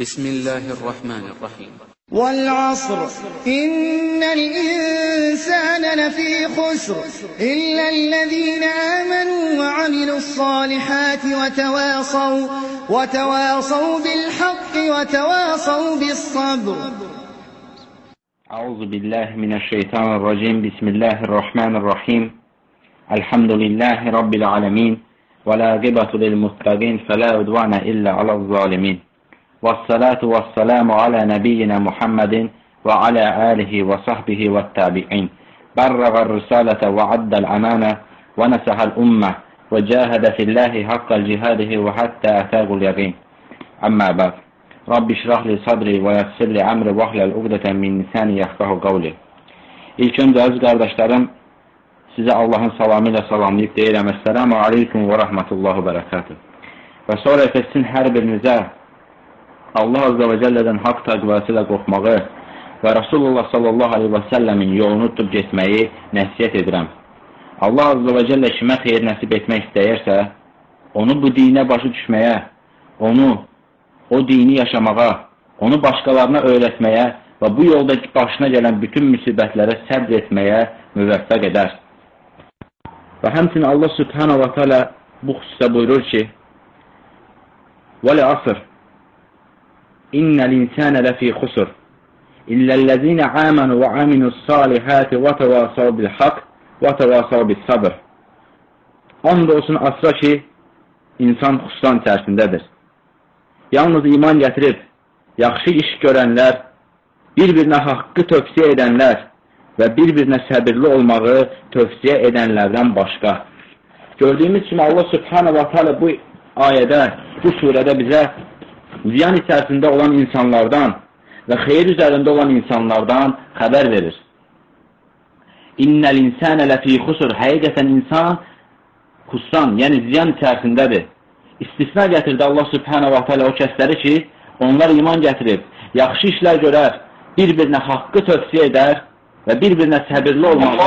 بسم الله الرحمن الرحيم. والعصر إن الإنسان لفي خسر إلا الذين آمنوا وعملوا الصالحات وتواصوا وتواصوا بالحق وتواصوا بالصبر. أعوذ بالله من الشيطان الرجيم. بسم الله الرحمن الرحيم. الحمد لله رب العالمين والعاقبة للمتقين فلا عدوان إلا على الظالمين. والصلاة والسلام على نبينا محمد وعلى آله وصحبه والتابعين برغ الرسالة وعد الأمانة ونسح الأمة وجاهد في الله حق جهاده وحتى أتاه اليقين أما بعد رب اشرح لي صدري ويسر لي أمري وحل الأقدة من لساني يفقه قولي إلك أنت kardeşlerim size Allah'ın selamıyla selamlayıp değilem. Esselamu Aleyküm ve Rahmetullahu Berekatuhu. Ve sonra etsin her birinize Allah Azza və Cəllədən haqq təqvəsi ilə qorxmağı və Rasulullah sallallahu aleyhi və səlləmin yolunu tutub getməyi nəsiyyət edirəm. Allah Azza və Cəllə kimə xeyir nəsib etmək istəyirsə, onu bu dinə başa düşməyə, onu, o dini yaşamağa, onu başqalarına öyrətməyə və bu yolda başına gələn bütün müsibətlərə səbr etməyə müvəffəq edər. Və həmçinin Allah Subhanahu wa Taala bu xüsusda buyurur ki: "Və asr إِنَّ الْإِنسَانَ لَفِي خُسُرٍ إِلَّا الَّذِينَ آمَنوا وَعَمِلُوا الصَّالِحَاتِ وَتَوَاصَوْا بِالْحَقِّ وَتَوَاصَوْا بِالصَّبْرِ And olsun asra ki, insan xüsusan içərisindədir. Yalnız iman gətirib, yaxşı iş görənlər, bir-birinə haqqı tövsiyə edənlər və bir-birinə səbirli olmağı tövsiyə edənlərdən başqa. Gördüyümüz kimi Allah subhanahu wa ta'ala bu ayədə, bu surədə bizə ziyan içərisində olan insanlardan və xeyir üzərində olan insanlardan xəbər verir. İnnəl insənə ləfī xusur. Həqiqətən insan xussan, yəni ziyan içərisindədir. İstisna gətirdi Allah subhanahu wa ta'ala o kəsləri ki, onlar iman gətirib, yaxşı işlər görər, bir-birinə haqqı tövsiyə edər və bir-birinə səbirli olmalı.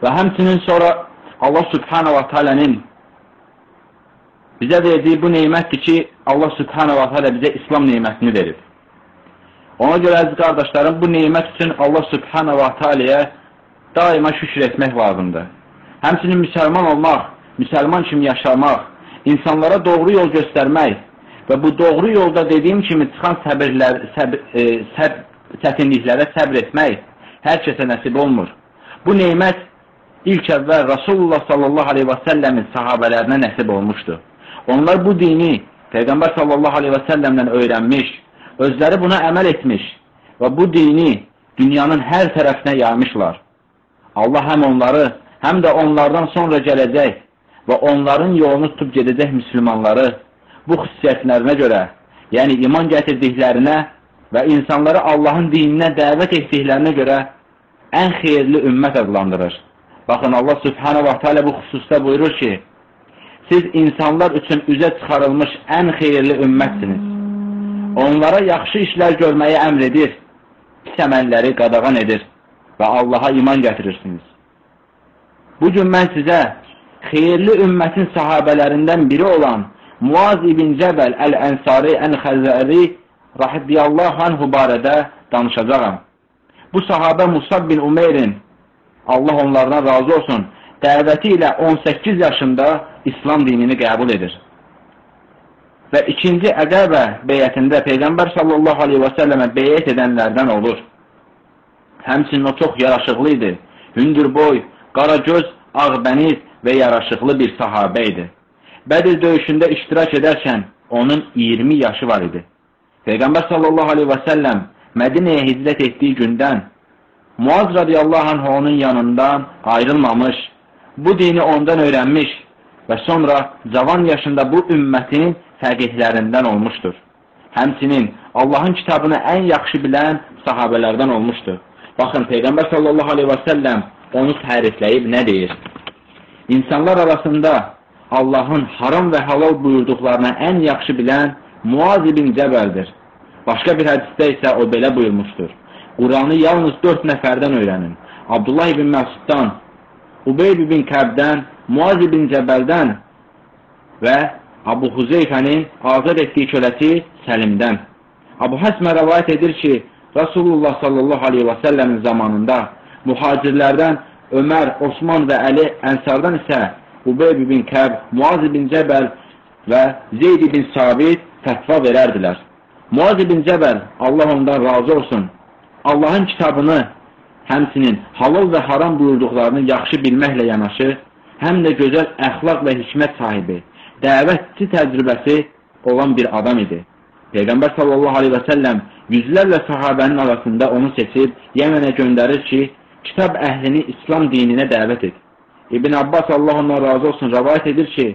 Və həmçinin sonra Allah subhanahu wa ta'alənin bizə verdiyi bu neymətdir ki, Allah subhanahu wa ta'alə bizə İslam neymətini verib. Ona görə əziz qardaşlarım, bu neymət üçün Allah subhanahu wa ta'aləyə daima şükür etmək lazımdır. Həmçinin müsəlman olmaq, müsəlman kimi yaşamaq, insanlara doğru yol göstərmək və bu doğru yolda dediyim kimi çıxan səbirlər, səb e, səb çətinliklərə səbr etmək hər kəsə nəsib olmur. Bu neymət ilk əvvəl Rasulullah sallallahu aleyhi və səlləmin sahabələrinə nəsib olmuşdu. Onlar bu dini Peyğəmbər sallallahu aleyhi və səlləmdən öyrənmiş, özləri buna əməl etmiş və bu dini dünyanın hər tərəfinə yaymışlar. Allah həm onları, həm də onlardan sonra gələcək və onların yolunu tutub gedəcək müsəlmanları bu xüsusiyyətlərinə görə, yəni iman gətirdiklərinə və insanları Allahın dininə dəvət etdiklərinə görə ən xeyirli ümmət adlandırır. Baxın, Allah subhanahu wa ta'ala bu xüsusda buyurur ki, siz insanlar üçün üzə çıxarılmış ən xeyirli ümmətsiniz. Onlara yaxşı işlər görməyi əmr edir, pis əməlləri qadağan edir və Allaha iman gətirirsiniz. Bugün mən sizə xeyirli ümmətin sahabələrindən biri olan Muaz ibn Cəbəl Əl-Ənsari Əl-Xəzəri rahidiyallahu anhu barədə danışacağam. Bu sahabə Musab bin Umeyrin, Allah onlardan razı olsun, dəvəti ilə 18 yaşında İslam dinini qəbul edir. Və ikinci əqəbə beyətində Peyğəmbər sallallahu aleyhi və səlləmə beyət edənlərdən olur. Həmçinin o çox yaraşıqlı idi. Hündür boy, qara göz, ağbəniz və yaraşıqlı bir sahabə idi. Bədir döyüşündə iştirak edərkən onun 20 yaşı var idi. Peyğəmbər sallallahu aleyhi və səlləm Mədinəyə hicrət etdiyi gündən Muaz radiyallahu anh onun yanından ayrılmamış, bu dini ondan öyrənmiş və sonra cavan yaşında bu ümmətin fəqihlərindən olmuşdur. Həmçinin Allahın kitabını ən yaxşı bilən sahabələrdən olmuşdur. Baxın, Peyğəmbər sallallahu aleyhi və səlləm onu tərifləyib nə deyir? İnsanlar arasında Allahın haram və halal buyurduqlarına ən yaxşı bilən Muaz ibn Cəbəldir. Başqa bir hədisdə isə o belə buyurmuşdur. Quranı yalnız dörd nəfərdən öyrənin. Abdullah ibn Məsuddan, Ubeyb ibn Kəbdən, Muaz ibn Cəbəldən və Abu Huzeyfənin azad etdiyi köləsi Səlimdən. Abu Həsmə rəvayət edir ki, Rasulullah sallallahu aleyhi və səlləmin zamanında mühacirlərdən Ömər, Osman və Əli, Ənsardan isə Ubeyb ibn Kəb, Muaz ibn Cəbəl və Zeyd ibn Sabit fətva verərdilər. Muaz ibn Cəbəl, Allah ondan razı olsun, Allahın kitabını, həmsinin halal və haram buyurduqlarını yaxşı bilməklə yanaşı, həm də gözəl əxlaq və hikmət sahibi, dəvətçi təcrübəsi olan bir adam idi. Peyğəmbər sallallahu aleyhi və səlləm yüzlərlə sahabənin arasında onu seçib Yəmənə göndərir ki, kitab əhlini İslam dininə dəvət et. İbn Abbas Allah ondan razı olsun rəvayət edir ki,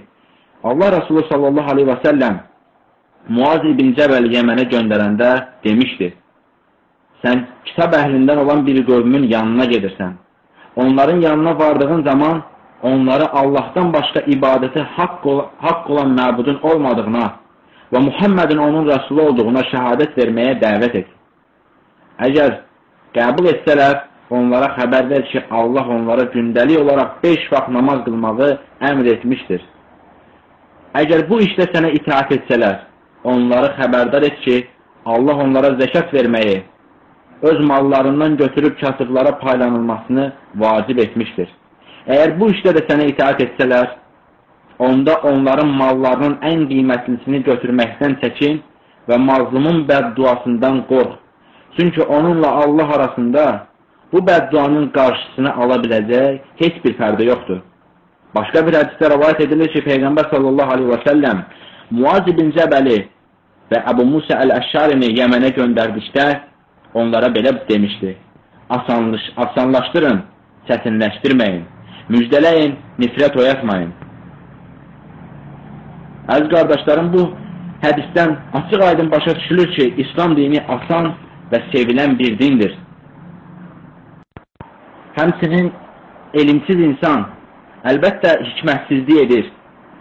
Allah Resulü sallallahu aleyhi və səlləm Muaz ibn Cəbəl Yəmənə göndərəndə demişdir, sən kitab əhlindən olan bir qövmün yanına gedirsən. Onların yanına vardığın zaman onları Allahdan başqa ibadəti haqq, ol haqq olan məbudun olmadığına və Muhammedin onun rəsulu olduğuna şəhadət verməyə dəvət et. Əgər qəbul etsələr, onlara xəbər ver ki, Allah onlara gündəlik olaraq beş vaxt namaz qılmağı əmr etmişdir. Əgər bu işdə sənə itaat etsələr, onları xəbərdar et ki, Allah onlara zəkat verməyi, öz mallarından götürüb kasıblara paylanılmasını vacib etmişdir. Əgər bu işdə də sənə itaat etsələr, onda onların mallarının ən qiymətlisini götürməkdən çəkin və mazlumun bədduasından qorx. Çünki onunla Allah arasında bu bədduanın qarşısını ala biləcək heç bir fərdə yoxdur. Başqa bir hədisdə rəvayət edilir ki, Peyğəmbər sallallahu aleyhi və səlləm Muaz ibn Cəbəli və Əbu Musa əl-Əşşarini Yəmənə göndərdikdə onlara belə demişdi. Asanlış, asanlaşdırın, çətinləşdirməyin, müjdələyin, nifrət oyatmayın. Əziz qardaşlarım, bu hədisdən açıq aydın başa düşülür ki, İslam dini asan və sevilən bir dindir. Həmsinin elimsiz insan əlbəttə hikmətsizlik edir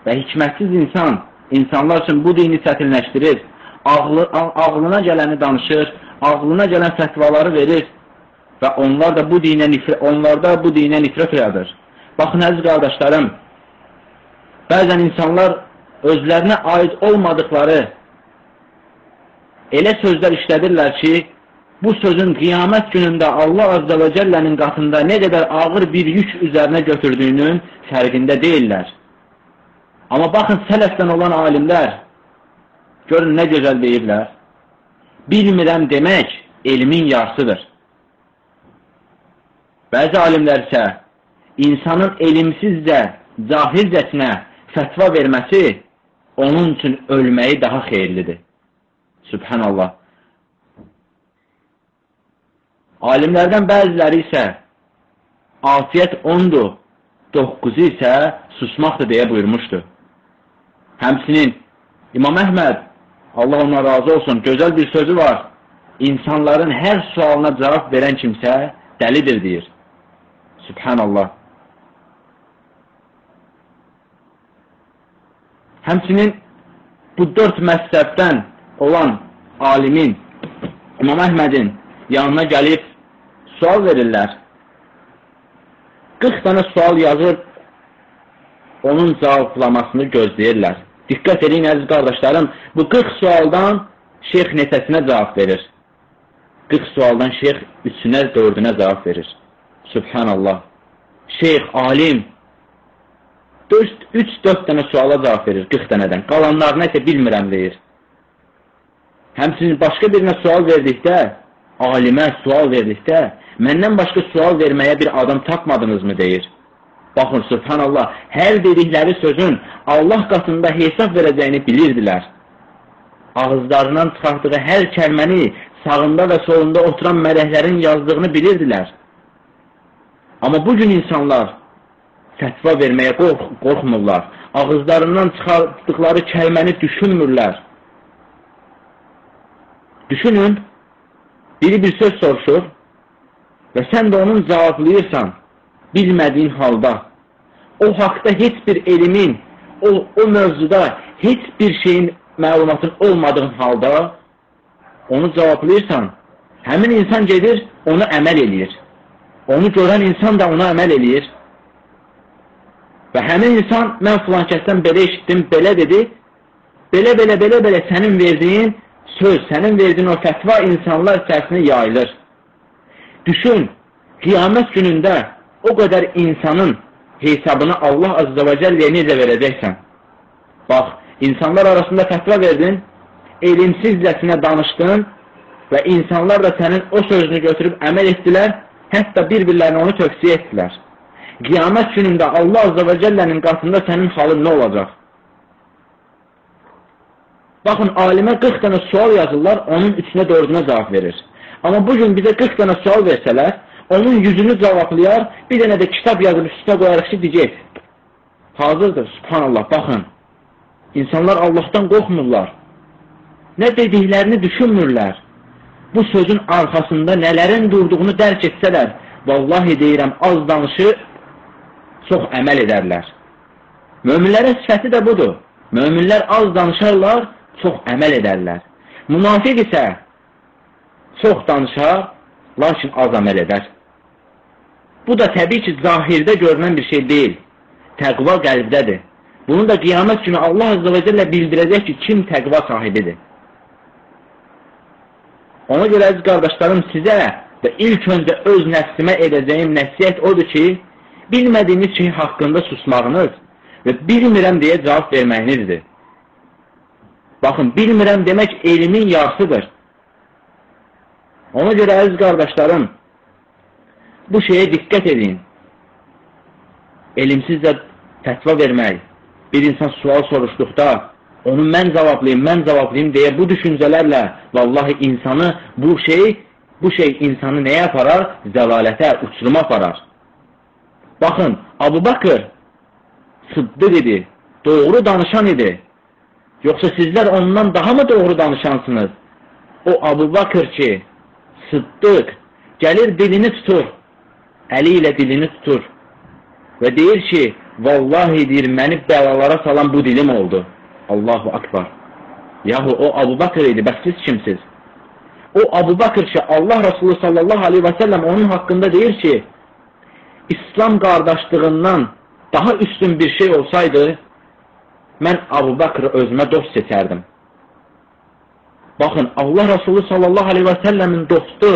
və hikmətsiz insan insanlar üçün bu dini çətinləşdirir, ağlı, ağlına gələni danışır, ağlına gələn fətvaları verir və onlar da bu dinə nifrət, onlarda bu dinə nifrət oyadır. Baxın, əziz qardaşlarım, bəzən insanlar özlərinə aid olmadıqları elə sözlər işlədirlər ki, bu sözün qiyamət günündə Allah Azza və Cəllənin qatında nə qədər ağır bir yük üzərinə götürdüyünün fərqində deyirlər. Amma baxın, sələfdən olan alimlər, görün nə gözəl deyirlər. Bilmirəm demək elmin yarısıdır. Bəzi alimlər isə insanın elmsizcə, cahilcəsinə fətva verməsi onun üçün ölməyi daha xeyirlidir. Sübhanallah. Alimlərdən bəziləri isə afiyət 10-dur, 9-u isə susmaqdır deyə buyurmuşdur. Həmsinin İmam Əhməd Allah ona razı olsun. Gözəl bir sözü var. İnsanların hər sualına cavab verən kimsə dəlidir deyir. Subhanallah. Həmçinin bu dörd məzhəbdən olan alimin İmam Əhmədin yanına gəlib sual verirlər. 40 dənə sual yazıb onun cavablamasını gözləyirlər. Diqqət edin, əziz qardaşlarım, bu 40 sualdan şeyx neçəsinə cavab verir? 40 sualdan şeyx üçünə, dördünə cavab verir. Subhanallah. Şeyx, alim 3-4 dənə suala cavab verir 40 dənədən. Qalanlarına isə bilmirəm deyir. Həmçinin başqa birinə sual verdikdə, alimə sual verdikdə, məndən başqa sual verməyə bir adam tapmadınızmı deyir. Baxın, subhanallah, hər dedikləri sözün Allah qatında hesab verəcəyini bilirdilər. Ağızlarından çıxartdığı hər kəlməni sağında və solunda oturan mələklərin yazdığını bilirdilər. Amma bugün insanlar fətva verməyə qorx qorxmurlar. Ağızlarından çıxartdıqları kəlməni düşünmürlər. Düşünün, biri bir söz soruşur və sən də onun cavablayırsan bilmədiyin halda, o haqda heç bir elimin, o, o mövzuda heç bir şeyin məlumatın olmadığın halda onu cavablayırsan, həmin insan gedir, onu əməl eləyir. Onu görən insan da ona əməl eləyir. Və həmin insan, mən filan kəsdən belə eşitdim, belə dedi, belə, belə, belə, belə sənin verdiyin söz, sənin verdiyin o fətva insanlar içərisində yayılır. Düşün, qiyamət günündə o qədər insanın hesabını Allah Azza və Cəlləyə necə verəcəksən? Bax, insanlar arasında fətva verdin, elimsizcəsinə danışdın və insanlar da sənin o sözünü götürüb əməl etdilər, hətta bir-birlərinə onu tövsiyə etdilər qiyamət günündə Allah Azza və Cəllənin qatında sənin halın nə olacaq? Baxın, alimə 40 dənə sual yazırlar, onun üçünə dördünə cavab verir. Amma bugün bizə 40 dənə sual versələr, onun yüzünü cavablayar, bir dənə də kitab yazıb üstünə qoyarıq ki, deyəcək. Hazırdır, subhanallah, baxın. İnsanlar Allahdan qorxmurlar. Nə dediklərini düşünmürlər. Bu sözün arxasında nələrin durduğunu dərk etsələr, vallahi deyirəm, az danışır, çox əməl edərlər. Möminlərin sifəti də budur. Möminlər az danışarlar, çox əməl edərlər. Münafiq isə çox danışar, lakin az əməl edər. Bu da təbii ki, zahirdə görünən bir şey deyil. Təqva qəlbdədir. Bunu da qiyamət günü Allah Azze və Cəllə bildirəcək ki, kim təqva sahibidir. Ona görə əziz qardaşlarım sizə və ilk öncə öz nəfsimə edəcəyim nəsiyyət odur ki, bilmədiyiniz şey haqqında susmağınız və bilmirəm deyə cavab verməyinizdir. Baxın, bilmirəm demək elmin yarısıdır. Ona görə əziz qardaşlarım, bu şeyə diqqət edin. Elimsizlə fətva vermək, bir insan sual soruşduqda, onu mən cavablayayım, mən cavablayayım deyə bu düşüncələrlə vallahi insanı bu şey, bu şey insanı nəyə aparar? Zəlalətə, uçuruma aparar. Baxın, Abu Bakır sıddıq idi, doğru danışan idi. Yoxsa sizlər ondan daha mı doğru danışansınız? O Abu Bakır ki, sıddıq, gəlir dilini tutur, əli ilə dilini tutur və deyir ki, vallahi deyir, məni bəlalara salan bu dilim oldu. Allahu Akbar. Yahu o Abu Bakır idi, bəs siz kimsiz? O Abu Bakır ki, Allah Resulü sallallahu aleyhi və səlləm onun haqqında deyir ki, İslam qardaşlığından daha üstün bir şey olsaydı, mən Abu Bakrı özümə dost seçərdim. Baxın, Allah Resulü sallallahu aleyhi və səlləmin dostu,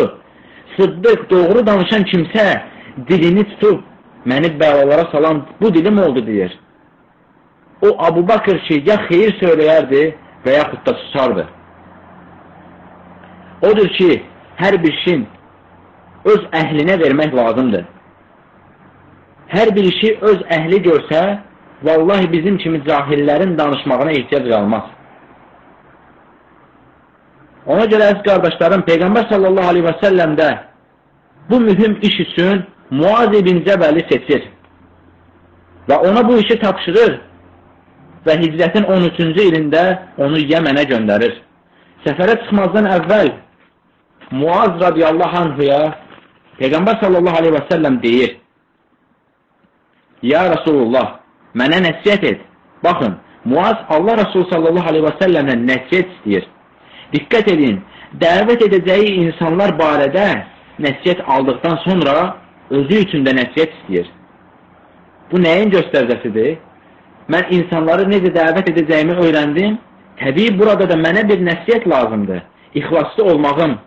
sıddıq, doğru danışan kimsə dilini tutub, məni bəlalara salan bu dilim oldu, deyir. O Abu Bakır ki, ya xeyir söyləyərdi və yaxud da susardı. Odur ki, hər bir işin öz əhlinə vermək lazımdır hər bir işi öz əhli görsə, vallahi bizim kimi cahillərin danışmağına ehtiyac qalmaz. Ona görə əziz qardaşlarım, Peyğəmbər sallallahu aleyhi və səlləm də bu mühüm iş üçün Muaz ibn Cəbəli seçir və ona bu işi tapşırır və hicrətin 13-cü ilində onu Yəmənə göndərir. Səfərə çıxmazdan əvvəl Muaz radiyallahu anhuya Peyğəmbər sallallahu aleyhi və səlləm deyir, Ya Rasulullah, mənə nəsiyyət et. Baxın, Muaz Allah Rasulü sallallahu aleyhi və səlləmlə nəsiyyət istəyir. Diqqət edin, dəvət edəcəyi insanlar barədə nəsiyyət aldıqdan sonra özü üçün də nəsiyyət istəyir. Bu nəyin göstərcəsidir? Mən insanları necə dəvət edəcəyimi öyrəndim. Təbii burada da mənə bir nəsiyyət lazımdır. İxlaslı olmağım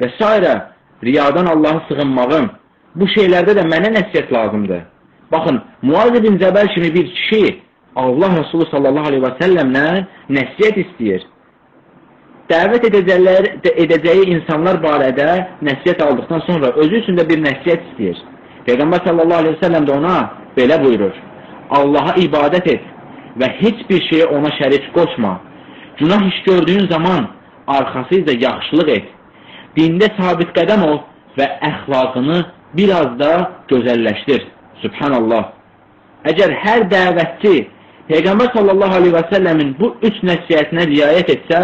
və s. riyadan Allahı sığınmağım. Bu şeylərdə də mənə nəsiyyət lazımdır. Baxın, Muaz ibn Cəbəl kimi bir kişi Allah Resulü sallallahu aleyhi və səlləmlə nəsiyyət istəyir. Dəvət edəcəklər, edəcəyi insanlar barədə nəsiyyət aldıqdan sonra özü üçün də bir nəsiyyət istəyir. Peyğəmbər sallallahu aleyhi və səlləm də ona belə buyurur. Allaha ibadət et və heç bir şeyə ona şərik qoşma. Günah iş gördüyün zaman arxasıyla yaxşılıq et. Dində sabit qədəm ol və əxlaqını biraz da gözəlləşdir. Subhanallah. Əgər hər dəvətçi Peyğəmbər sallallahu aleyhi və səlləmin bu üç nəsiyyətinə riayət etsə,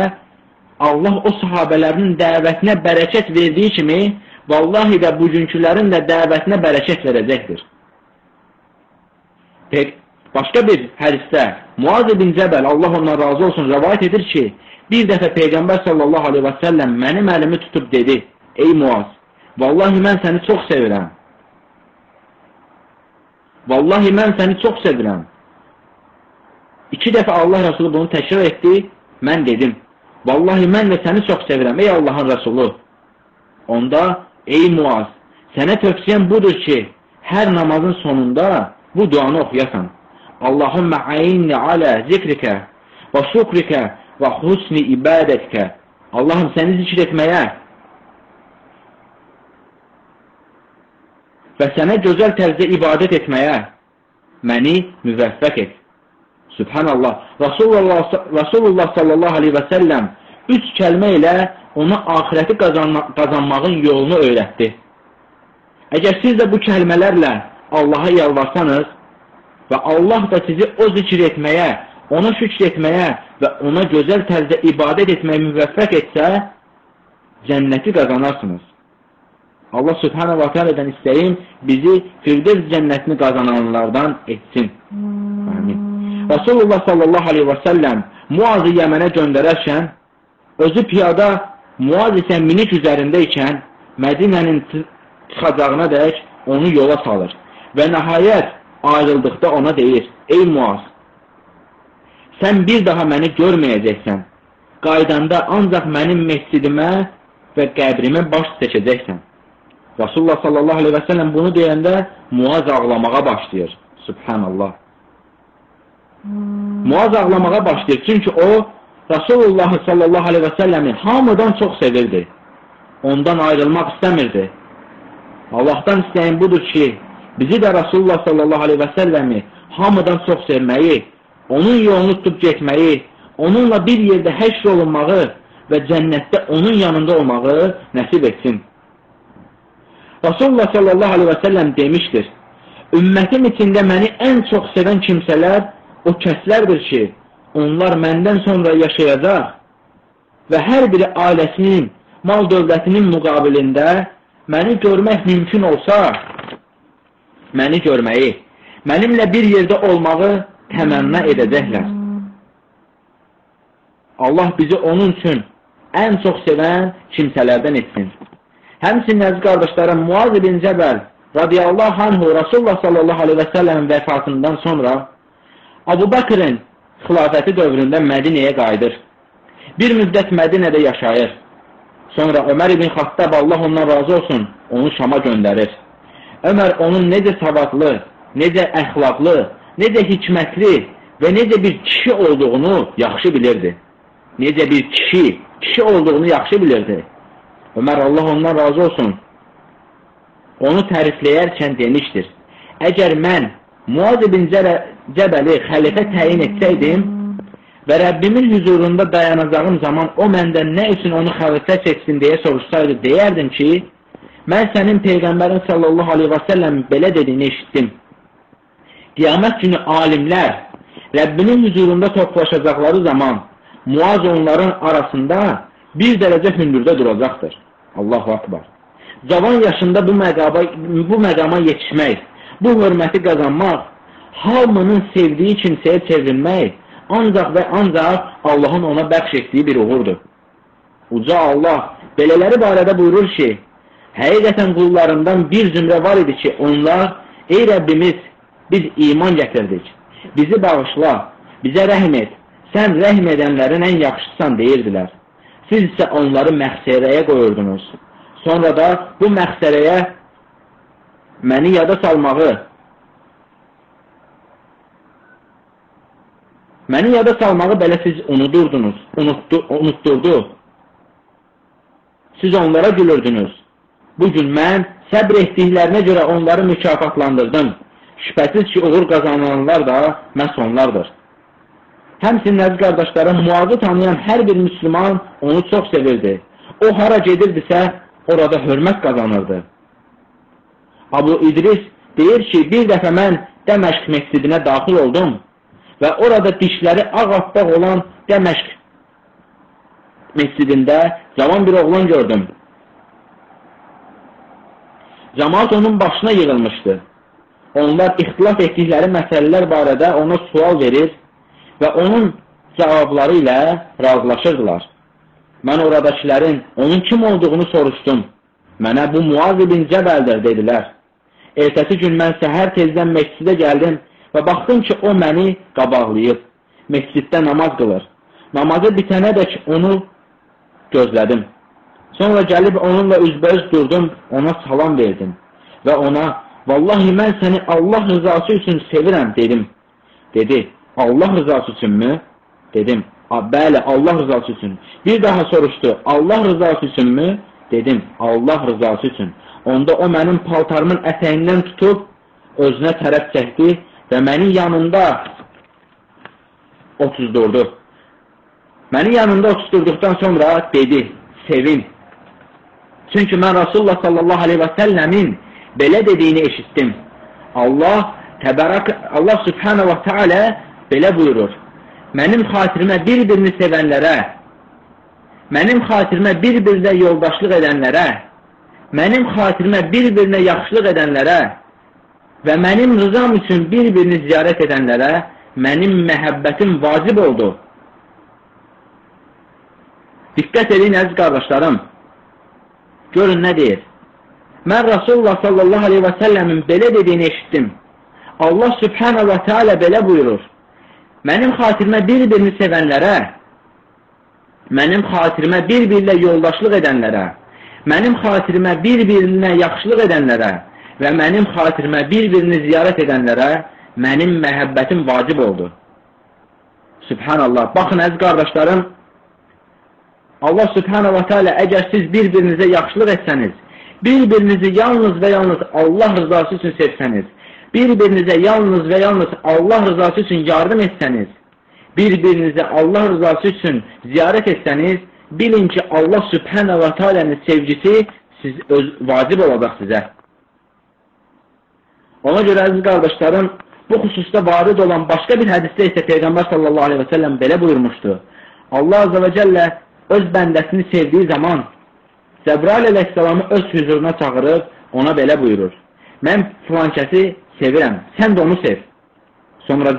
Allah o sahabələrinin dəvətinə bərəkət verdiyi kimi, vallahi də bugünkülərin də dəvətinə bərəkət verəcəkdir. Pek, başqa bir hədisdə Muaz ibn Cəbəl, Allah ondan razı olsun, rəvayət edir ki, bir dəfə Peyğəmbər sallallahu aleyhi və səlləm mənim əlimi tutub dedi, ey Muaz, vallahi mən səni çox sevirəm. Vallahi mən səni çox sevirəm. İki dəfə Allah Rəsulü bunu təkrar etdi, mən dedim, Vallahi mən də səni çox sevirəm, ey Allahın Rəsulu. Onda, ey Muaz, sənə tövsiyəm budur ki, hər namazın sonunda bu duanı oxuyasan. Allahümmə əyinni alə zikrikə və şukrikə və husni ibadətkə. Allahım səni zikr etməyə və sənə gözəl tərzdə ibadət etməyə məni müvəffəq et. Subhanallah. Rasulullah, Rasulullah sallallahu aleyhi və səlləm üç kəlmə ilə ona axirəti qazanma, qazanmağın yolunu öyrətdi. Əgər siz də bu kəlmələrlə Allaha yalvarsanız və Allah da sizi o zikr etməyə, ona şükr etməyə və ona gözəl tərzdə ibadət etməyə müvəffəq etsə, cənnəti qazanarsınız. Allah subhanahu wa ta'alədən istəyim bizi Firdevs cənnətini qazananlardan etsin. Amin. Rasulullah sallallahu aleyhi və səlləm Muazı Yəmənə göndərərkən, özü piyada Muaz isə minik üzərində ikən Mədinənin çıxacağına dək onu yola salır və nəhayət ayrıldıqda ona deyir, ey Muaz, sən bir daha məni görməyəcəksən, qaydanda ancaq mənim mescidimə və qəbrimə baş çəkəcəksən. Rasulullah sallallahu aleyhi və səlləm bunu deyəndə Muaz ağlamağa başlayır. Subhanallah. Muaz ağlamağa başlayır. Çünki o, Rasulullah sallallahu aleyhi və səlləmi hamıdan çox sevirdi. Ondan ayrılmaq istəmirdi. Allahdan istəyin budur ki, bizi də Rasulullah sallallahu aleyhi və səlləmi hamıdan çox sevməyi, onun yolunu tutub getməyi, onunla bir yerdə həşr olunmağı və cənnətdə onun yanında olmağı nəsib etsin. Rasulullah sallallahu aleyhi və səlləm demişdir, ümmətim içində məni ən çox sevən kimsələr o kəslərdir ki, onlar məndən sonra yaşayacaq və hər biri ailəsinin, mal dövlətinin müqabilində məni görmək mümkün olsa, məni görməyi, mənimlə bir yerdə olmağı təmənna edəcəklər. Allah bizi onun üçün ən çox sevən kimsələrdən etsin. Həmçinin əziz qardaşlarım, Muaz ibn Cəbəl radiyallahu anhu Rasulullah sallallahu aleyhi və səlləmin vəfatından sonra Abu Bakırın xilafəti dövründə Mədinəyə qayıdır. Bir müddət Mədinədə yaşayır. Sonra Ömər ibn Xattab Allah ondan razı olsun, onu Şama göndərir. Ömər onun necə savadlı, necə əxlaqlı, necə hikmətli və necə bir kişi olduğunu yaxşı bilirdi. Necə bir kişi, kişi olduğunu yaxşı bilirdi. Ömər Allah ondan razı olsun. Onu tərifləyərkən demişdir. Əgər mən Muaz ibn Cəbəli xəlifə təyin etsəydim və Rəbbimin hüzurunda dayanacağım zaman o məndən nə üçün onu xəlifə seçsin deyə soruşsaydı, deyərdim ki, mən sənin Peyğəmbərin sallallahu aleyhi və səlləm belə dediyini eşitdim. Qiyamət günü alimlər Rəbbinin hüzurunda toplaşacaqları zaman Muaz onların arasında bir dərəcə hündürdə duracaqdır. Allahu akbar. Cavan yaşında bu məqama, bu məqama yetişmək bu hörməti qazanmaq, hamının sevdiyi kimsəyə çevrilmək ancaq və ancaq Allahın ona bəxş etdiyi bir uğurdur. Uca Allah belələri barədə buyurur ki, həqiqətən qullarından bir zümrə var idi ki, onlar, ey Rəbbimiz, biz iman gətirdik, bizi bağışla, bizə rəhm et, sən rəhm edənlərin ən yaxşısan deyirdilər. Siz isə onları məxsərəyə qoyurdunuz. Sonra da bu məxsərəyə məni yada salmağı, məni yada salmağı belə siz unudurdunuz, unutdu, unutturdu. Siz onlara gülürdünüz. Bugün mən səbr etdiklərinə görə onları mükafatlandırdım. Şübhəsiz ki, uğur qazananlar da məhz onlardır. Həmçinin əziz qardaşlarım, muazı tanıyan hər bir müsəlman onu çox sevirdi. O hara gedirdisə, orada hörmət qazanırdı. Abu İdris deyir ki, bir dəfə mən Dəməşq məscidinə daxil oldum və orada dişləri ağappaq olan Dəməşq məscidində cavan bir oğlan gördüm. Cəmaat onun başına yığılmışdı. Onlar ixtilaf etdikləri məsələlər barədə ona sual verir və onun cavabları ilə razılaşırdılar. Mən oradakıların onun kim olduğunu soruşdum. Mənə bu Muaz ibn Cəbəldir dedilər. Ertəsi gün mən səhər tezdən məscidə gəldim və baxdım ki, o məni qabaqlayıb. Məsciddə namaz qılır. Namazı bitənədək onu gözlədim. Sonra gəlib onunla üzbəüz durdum, ona salam verdim və ona, vallahi mən səni Allah rızası üçün sevirəm, dedim. Dedi, Allah rızası üçünmü? Dedim, bəli, Allah rızası üçün. Bir daha soruşdu, Allah rızası üçünmü? Dedim, Allah rızası üçün. Onda o mənim paltarımın ətəyindən tutub özünə tərəf çəkdi və mənim yanında otuzdurdu. Məni yanında otuzdurduqdan sonra dedi, sevin. Çünki mən Rasulullah sallallahu aleyhi və səlləmin belə dediyini eşitdim. Allah, təbərak, Allah subhanə və teala belə buyurur. Mənim xatirimə bir-birini sevənlərə, mənim xatirimə bir-birinə yoldaşlıq edənlərə, mənim xatirimə bir-birinə yaxşılıq edənlərə və mənim rızam üçün bir-birini ziyarət edənlərə mənim məhəbbətim vacib oldu. Diqqət edin, əziz qardaşlarım. Görün nə deyir. Mən Rasulullah sallallahu aleyhi və səlləmin belə dediyini eşitdim. Allah subhanə və teala belə buyurur. Mənim xatirimə bir-birini sevənlərə, mənim xatirimə bir-birlə yoldaşlıq edənlərə, mənim xatirimə bir-birinə yaxşılıq edənlərə və mənim xatirimə bir-birini ziyarət edənlərə mənim məhəbbətim vacib oldu. Subhanallah. Baxın, əziz qardaşlarım, Allah subhanə və teala əgər siz bir-birinizə yaxşılıq etsəniz, bir-birinizi yalnız və yalnız Allah rızası üçün sevsəniz, bir-birinizə yalnız və yalnız Allah rızası üçün yardım etsəniz, bir-birinizə Allah rızası üçün ziyarət etsəniz, bilin ki, Allah subhanə və tealənin sevgisi siz, öz, vacib olacaq sizə. Ona görə, əziz qardaşlarım, bu xüsusda varid olan başqa bir hədisdə isə Peyğəmbər sallallahu aleyhi və səlləm belə buyurmuşdu. Allah azə və cəllə öz bəndəsini sevdiyi zaman Cəbrail əleyhissalamı öz hüzuruna çağırıb ona belə buyurur. Mən filankəsi sevirəm, sən də onu sev. Sonra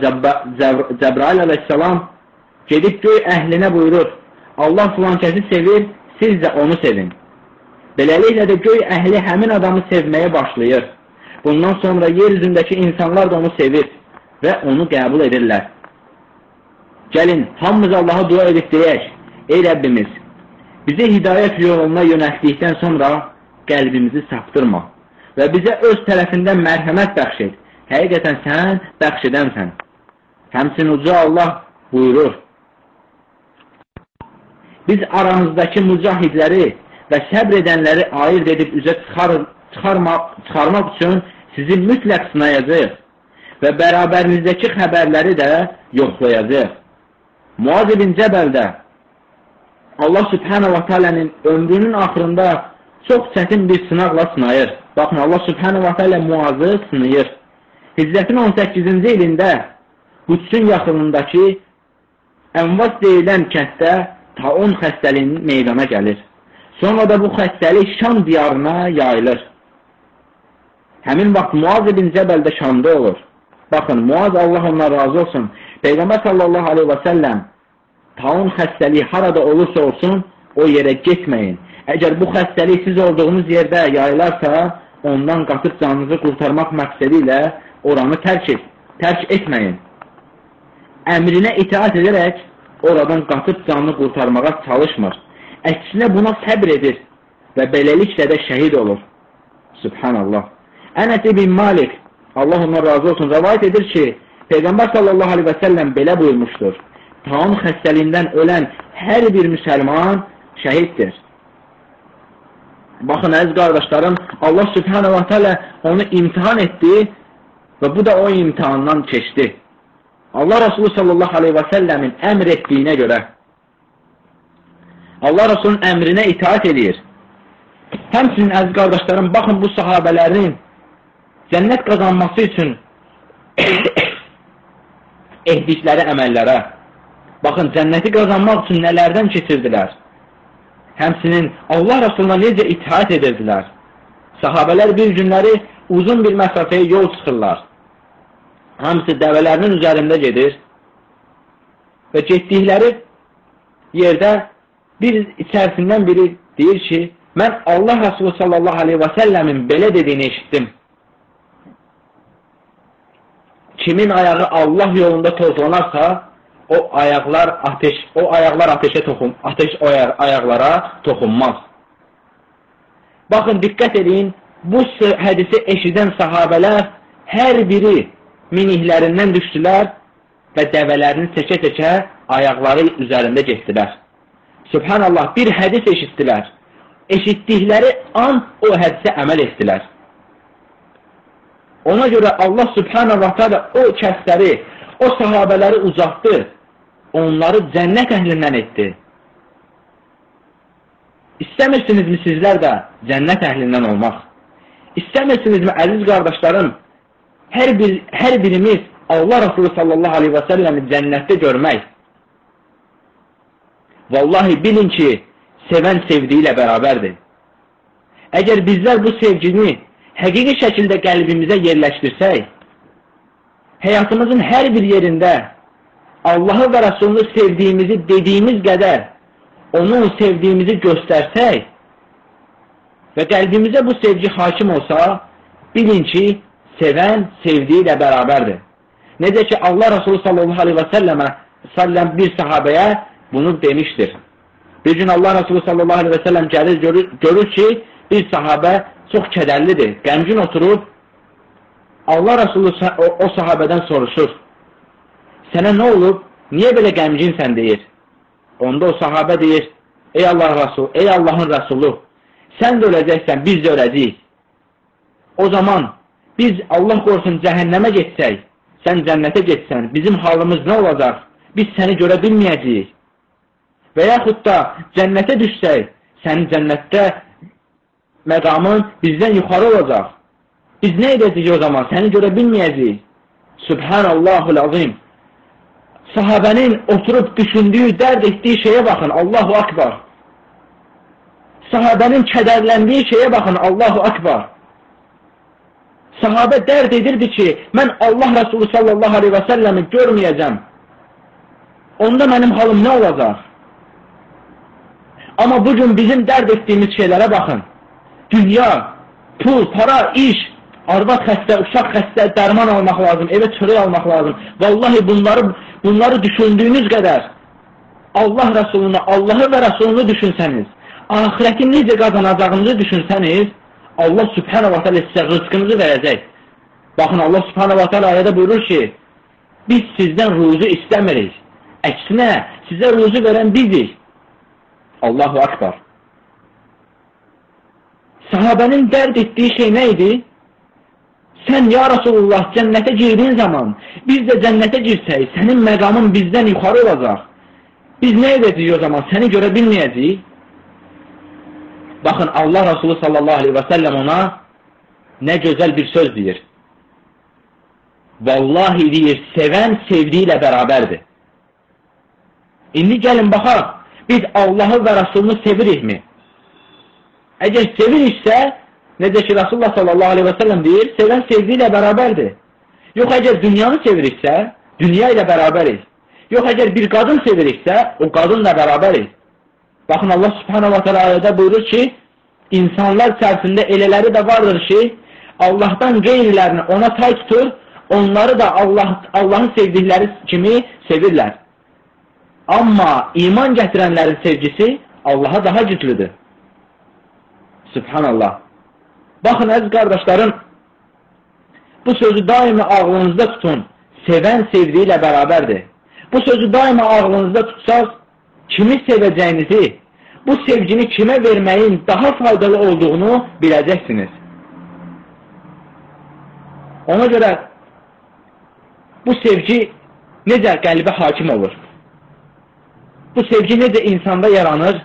Cəbrail əleyhissalam gedib göy əhlinə buyurur. Allah filankəsi sevir, siz də onu sevin. Beləliklə də göy əhli həmin adamı sevməyə başlayır. Bundan sonra yer üzündəki insanlar da onu sevir və onu qəbul edirlər. Gəlin, hamımız Allaha dua edib deyək, ey Rəbbimiz, bizi hidayət yoluna yönətdikdən sonra qəlbimizi saptırma və bizə öz tərəfindən mərhəmət bəxş et. Həqiqətən sən bəxş edənsən. Həmsin uca Allah buyurur. Biz aranızdakı mücahidləri və səbr edənləri ayırt edib üzə çıxar, çıxarmaq, çıxarmaq üçün sizi mütləq sınayacaq və bərabərinizdəki xəbərləri də yoxlayacaq. Muaz ibn Cəbəl də Allah Subhanahu va Taala'nın ömrünün axırında çox çətin bir sınaqla sınayır. Baxın, Allah Subhanahu va Taala Muazı sınayır. Hicrətin 18-ci ilində Qudsun yaxınındakı Ənvas deyilən kənddə taun xəstəliyinin meydana gəlir. Sonra da bu xəstəlik Şam diyarına yayılır. Həmin vaxt Muaz ibn Cəbəl də Şamda olur. Baxın, Muaz Allah ondan razı olsun. Peyğəmbər sallallahu aleyhi və səlləm taun xəstəliyi harada olursa olsun, o yerə getməyin. Əgər bu xəstəlik siz olduğunuz yerdə yayılarsa, ondan qatıb canınızı qurtarmaq məqsədi ilə oranı tərk, et, tərk etməyin. Əmrinə itaat edərək oradan qatıb canını qurtarmağa çalışmır. Əksinə buna səbr edir və beləliklə də şəhid olur. Subhanallah. Ənəs ibn Malik, Allah ondan razı olsun, rəvayət edir ki, Peyğəmbər sallallahu aleyhi və səlləm belə buyurmuşdur. Taun xəstəliyindən ölən hər bir müsəlman şəhiddir. Baxın, əziz qardaşlarım, Allah subhanə və teala onu imtihan etdi və bu da o imtihandan keçdi. Allah Resulü sallallahu aleyhi və səlləmin əmr etdiyinə görə Allah Resulün əmrinə itaat edir. Həmçinin, əziz qardaşlarım, baxın bu sahabələrin cənnət qazanması üçün etdikləri əməllərə. Baxın, cənnəti qazanmaq üçün nələrdən keçirdilər? Həmsinin Allah Rasuluna necə itaat edirdilər? Sahabələr bir günləri uzun bir məsafəyə yol çıxırlar. Hamısı dəvələrinin üzərində gedir və getdikləri yerdə bir içərisindən biri deyir ki, mən Allah Rasulü sallallahu aleyhi və səlləmin belə dediyini eşitdim. kimin ayağı Allah yolunda tozlanarsa, o ayaqlar ateş, o ayaqlar ateşə toxun, ateş o ayaqlara toxunmaz. Baxın, diqqət edin, bu hədisi eşidən sahabələr hər biri miniklərindən düşdülər və dəvələrini çəkə-çəkə ayaqları üzərində getdilər. Subhanallah, bir hədis eşitdilər. Eşitdikləri an o hədisə əməl etdilər. Ona görə Allah subhanallah da o kəsləri, o sahabələri uzatdı, onları cənnət əhlindən etdi. İstəmirsinizmi sizlər də cənnət əhlindən olmaq? İstəmirsinizmi əziz qardaşlarım, hər, bir, hər birimiz Allah Rasulü sallallahu aleyhi və səlləmi cənnətdə görmək? Vallahi bilin ki, sevən sevdiyi ilə bərabərdir. Əgər bizlər bu sevgini həqiqi şəkildə qəlbimizə yerləşdirsək, həyatımızın hər bir yerində Allahı və Rasulunu sevdiyimizi dediyimiz qədər onu sevdiyimizi göstərsək və qəlbimizə bu sevgi hakim olsa, bilin ki, sevən sevdiyi ilə bərabərdir. Necə ki, Allah Rasulü sallallahu aleyhi və səlləmə səlləm bir sahabəyə bunu demişdir. Bir gün Allah Rasulü sallallahu aleyhi və səlləm gəlir, görür, görür ki, bir sahabə çox kədərlidir, qəmgin oturub, Allah Rasulü o, o sahabədən soruşur, sənə nə olub, niyə belə qəmginsən deyir. Onda o sahabə deyir, ey Allah Rasul, ey Allahın Rasulü, sən də öləcəksən, biz də öləcəyik. O zaman biz Allah qorusun cəhənnəmə getsək, sən cənnətə getsən, bizim halımız nə olacaq? Biz səni görə bilməyəcəyik. Və yaxud da cənnətə düşsək, sənin cənnətdə məqamın bizdən yuxarı olacaq. Biz nə edəcəyik o zaman? Səni görə bilməyəcəyik. Subhanallahul azim. Sahabənin oturub düşündüyü, dərd etdiyi şeyə baxın. Allahu akbar. Sahabənin kədərləndiyi şeyə baxın. Allahu akbar. Sahabə dərd edirdi ki, mən Allah Resulü sallallahu aleyhi və səlləmi görməyəcəm. Onda mənim halım nə olacaq? Amma bugün bizim dərd etdiyimiz şeylərə baxın dünya, pul, para, iş, arvad xəstə, uşaq xəstə, dərman almaq lazım, evə çörək almaq lazım. Vallahi bunları, bunları düşündüyünüz qədər Allah Rəsulunu, Allahı və Rəsulunu düşünsəniz, ahirəti necə qazanacağınızı düşünsəniz, Allah Subhanahu wa ta'ala sizə rızqınızı verəcək. Baxın, Allah Subhanahu wa ta'ala ayədə buyurur ki, biz sizdən ruzu istəmirik. Əksinə, sizə ruzu verən bizik. Allahu Akbar. Sahabənin dərd etdiyi şey nə idi? Sən, ya Rasulullah, cənnətə girdiyin zaman, biz də cənnətə girsək, sənin məqamın bizdən yuxarı olacaq. Biz nə edəcəyik o zaman? Səni görə bilməyəcəyik. Baxın, Allah Rasulü sallallahu aleyhi və səlləm ona nə gözəl bir söz deyir. Vallahi deyir, sevən sevdiyi ilə bərabərdir. İndi gəlin baxaq, biz Allahı və Rasulunu sevirikmi? Əgər seviriksə, necə ki, Rasulullah sallallahu aleyhi və səlləm deyir, sevən sevdiyi ilə bərabərdir. Yox, əgər dünyanı seviriksə, dünya ilə bərabərik. Yox, əgər bir qadın seviriksə, o qadınla bərabərik. Baxın, Allah subhanahu wa ta'ala ayədə buyurur ki, insanlar içərisində elələri də vardır ki, Allahdan qeyrilərini ona tay tutur, onları da Allah, Allahın sevdikləri kimi sevirlər. Amma iman gətirənlərin sevgisi Allaha daha güclüdür. Subhanallah. Baxın, əziz qardaşlarım, bu sözü daima ağlınızda tutun. Sevən sevdiyi ilə bərabərdir. Bu sözü daima ağlınızda tutsaq, kimi sevəcəyinizi, bu sevgini kimə verməyin daha faydalı olduğunu biləcəksiniz. Ona görə bu sevgi necə qəlbə hakim olur? Bu sevgi necə insanda yaranır?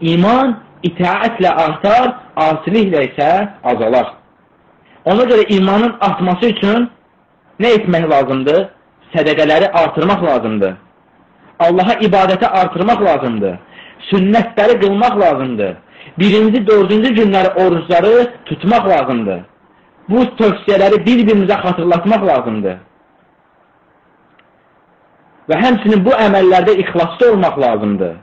İman itaətlə artar, asiliklə isə azalar. Ona görə imanın artması üçün nə etmək lazımdır? Sədəqələri artırmaq lazımdır. Allaha ibadəti artırmaq lazımdır. Sünnətləri qılmaq lazımdır. Birinci, dördüncü günləri orucları tutmaq lazımdır. Bu tövsiyələri bir-birimizə xatırlatmaq lazımdır. Və həmçinin bu əməllərdə ixlaslı olmaq lazımdır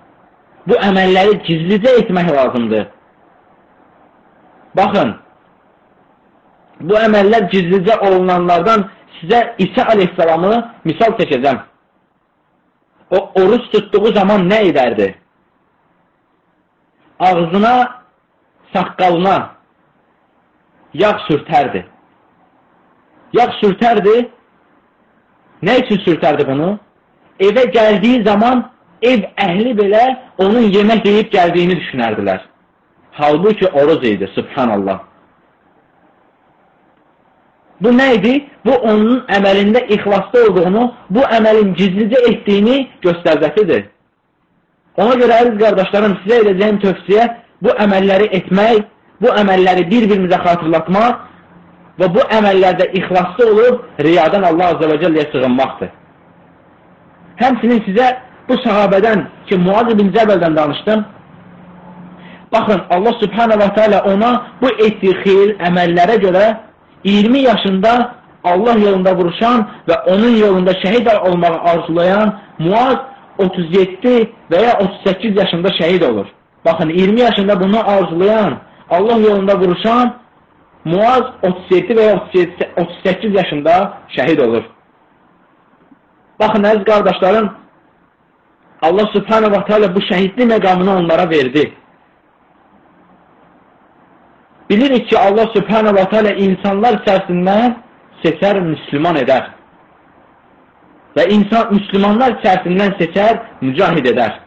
bu əməlləri gizlicə etmək lazımdır. Baxın, bu əməllər gizlicə olunanlardan sizə İsa aleyhissalamı misal çəkəcəm. O, oruç tutduğu zaman nə edərdi? Ağzına, saqqalına yağ sürtərdi. Yağ sürtərdi. Nə üçün sürtərdi bunu? Evə gəldiyi zaman ev əhli belə onun yemək yeyib gəldiyini düşünərdilər. Halbuki oruz idi, subhanallah. Bu nə idi? Bu onun əməlində ixlasda olduğunu, bu əməlin gizlicə etdiyini göstərcəsidir. Ona görə əziz qardaşlarım, sizə edəcəyim tövsiyə bu əməlləri etmək, bu əməlləri bir-birimizə xatırlatmaq və bu əməllərdə ixlaslı olub riyadan Allah Azze və Cəlləyə sığınmaqdır. Həmsinin sizə bu sahabədən ki, Muaz ibn Cəbəldən danışdım, baxın, Allah Subhanahu və Teala ona bu etdiyi xeyir əməllərə görə 20 yaşında Allah yolunda vuruşan və onun yolunda şəhid olmağı arzulayan Muaz 37 və ya 38 yaşında şəhid olur. Baxın, 20 yaşında bunu arzulayan, Allah yolunda vuruşan Muaz 37 və ya 38 yaşında şəhid olur. Baxın, əziz qardaşlarım, Allah subhanahu wa ta'ala bu şəhidli məqamını onlara verdi. Bilirik ki, Allah Subhanahu wa Taala insanlar içərisindən seçər, müsəlman edər. Və insan müsəlmanlar içərisindən seçər, mücahid edər.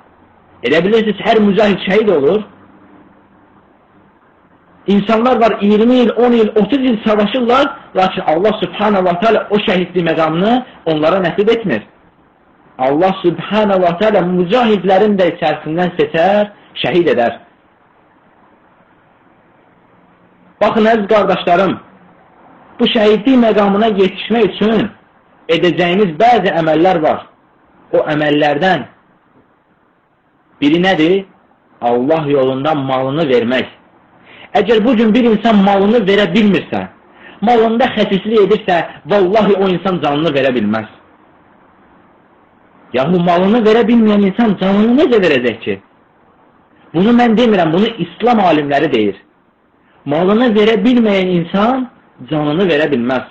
Elə bilirsiniz, hər mücahid şəhid olur. İnsanlar var 20 il, 10 il, 30 il savaşırlar, lakin Allah Subhanahu wa Taala o şəhidli məqamını onlara nəsib etmir. Allah Subhanahu wa Taala mücahidlərin də içərisindən seçər, şəhid edər. Baxın, əziz qardaşlarım, bu şəhidlik məqamına yetişmək üçün edəcəyiniz bəzi əməllər var. O əməllərdən biri nədir? Allah yolunda malını vermək. Əgər bugün bir insan malını verə bilmirsə, malında xəsislik edirsə, vallahi o insan canını verə bilməz. Yahu malını verə bilməyən insan canını necə verəcək ki? Bunu mən demirəm, bunu İslam alimləri deyir malını verə bilməyən insan canını verə bilməz.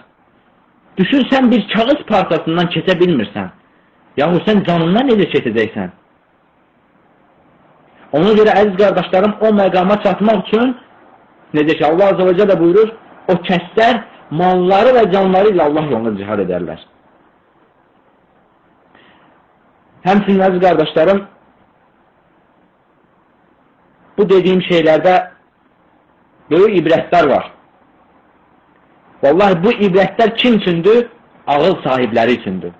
Düşün, sən bir kağız parçasından keçə bilmirsən. Yahu sən canından necə keçəcəksən? Ona görə əziz qardaşlarım, o məqama çatmaq üçün necə ki, Allah Azə və Cələ buyurur, o kəslər malları və canları ilə Allah yolunda cihad edərlər. Həmçinin əziz qardaşlarım, bu dediyim şeylərdə böyük ibrətlər var. Vallahi bu ibrətlər kim üçündür? Ağıl sahibləri üçündür.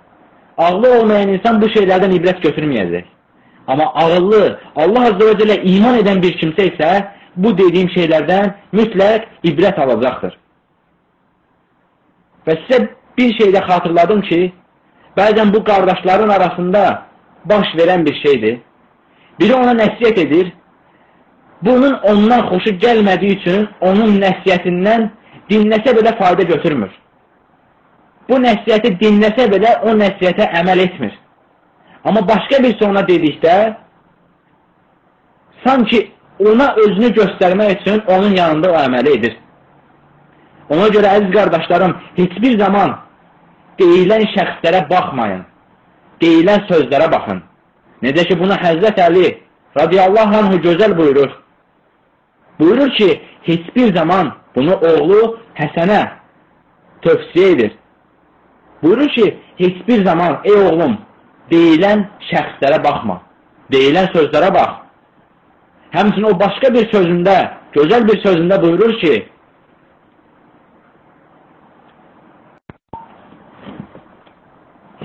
Ağlı olmayan insan bu şeylərdən ibrət götürməyəcək. Amma ağıllı, Allah Azze və Cəllə iman edən bir kimsə isə bu dediyim şeylərdən mütləq ibrət alacaqdır. Və sizə bir şeydə xatırladım ki, bəzən bu qardaşların arasında baş verən bir şeydir. Biri ona nəsiyyət edir, bunun ondan xoşu gəlmədiyi üçün onun nəsiyyətindən dinləsə belə fayda götürmür. Bu nəsiyyəti dinləsə belə o nəsiyyətə əməl etmir. Amma başqa bir ona dedikdə sanki ona özünü göstərmək üçün onun yanında o əməli edir. Ona görə əziz qardaşlarım, heç bir zaman deyilən şəxslərə baxmayın. Deyilən sözlərə baxın. Necə ki, bunu Həzrət Əli radiyallahu anhu gözəl buyurur. Buyurur ki, heç bir zaman bunu oğlu Həsənə tövsiyə edir. Buyurur ki, heç bir zaman, ey oğlum, deyilən şəxslərə baxma, deyilən sözlərə bax. Həmçin o başqa bir sözündə, gözəl bir sözündə buyurur ki,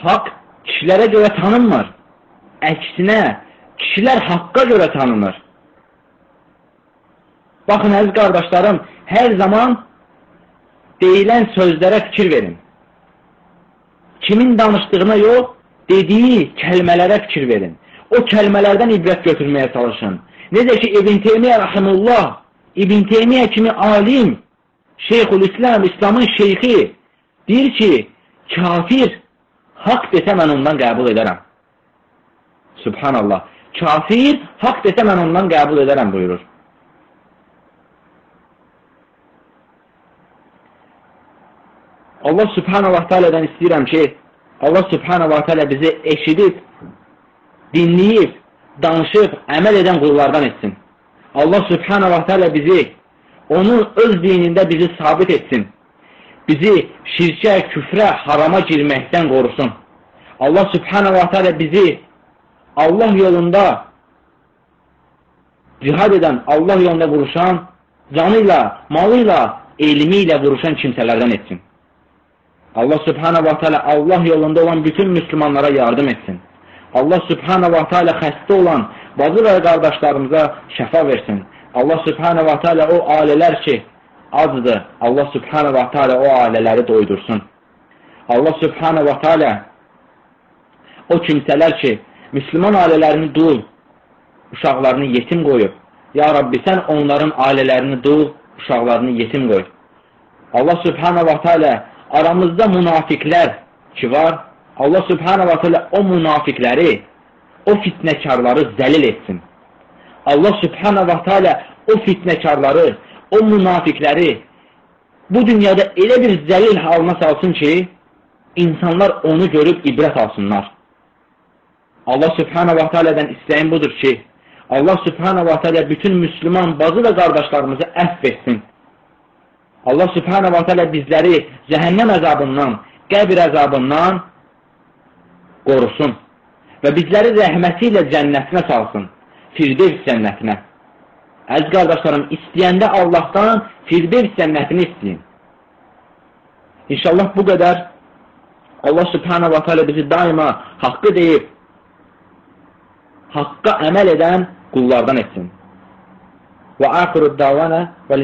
haqq kişilərə görə tanınmır, əksinə, kişilər haqqa görə tanınır. Baxın, əziz qardaşlarım, hər zaman deyilən sözlərə fikir verin. Kimin danışdığına yox, dediyi kəlmələrə fikir verin. O kəlmələrdən ibrət götürməyə çalışın. Necə ki, İbn Teymiyyə rəhimullah, İbn Teymiyyə kimi alim, Şeyxul İslam, İslamın şeyxi, deyir ki, kafir haqq desə mən ondan qəbul edərəm. Subhanallah. Kafir haqq desə mən ondan qəbul edərəm buyurur. Allah subhanahu wa ta'alədən istəyirəm ki, Allah subhanahu wa ta'alə bizi eşidib, dinləyib, danışıb, əməl edən qullardan etsin. Allah subhanahu wa ta'alə bizi onun öz dinində bizi sabit etsin. Bizi şirkə, küfrə, harama girməkdən qorusun. Allah subhanahu wa ta'alə bizi Allah yolunda cihad edən, Allah yolunda vuruşan, canıyla, malıyla, elmi ilə vuruşan kimsələrdən etsin. Allah subhanahu wa ta'ala Allah yolunda olan bütün müsəlmanlara yardım etsin. Allah subhanahu wa ta'ala xəstə olan bacı və qardaşlarımıza şəfa versin. Allah subhanahu wa ta'ala o ailələr ki, azdır, Allah subhanahu wa ta'ala o ailələri doydursun. Allah subhanahu wa ta'ala o kimsələr ki, Müslüman ailələrini dul, uşaqlarını yetim qoyub. Ya Rabbi, sən onların ailələrini dul, uşaqlarını yetim qoy. Allah subhanahu wa ta'ala aramızda münafiqlər ki var, Allah subhanahu wa ta'ala o münafiqləri, o fitnəkarları zəlil etsin. Allah subhanahu wa ta'ala o fitnəkarları, o münafiqləri bu dünyada elə bir zəlil halına salsın ki, insanlar onu görüb ibrət alsınlar. Allah subhanahu wa ta'alədən istəyim budur ki, Allah subhanahu wa ta'ala bütün Müslüman bazı və qardaşlarımızı əhv etsin. Allah subhanahu wa ta'ala bizləri cəhənnəm əzabından, qəbir əzabından qorusun və bizləri rəhməti ilə cənnətinə salsın, Firdevs cənnətinə. Əziz qardaşlarım, istəyəndə Allahdan Firdevs cənnətini istəyin. İnşallah bu qədər Allah subhanahu wa ta'ala bizi daima haqqı deyib, haqqa əməl edən qullardan etsin. Və axiru davana və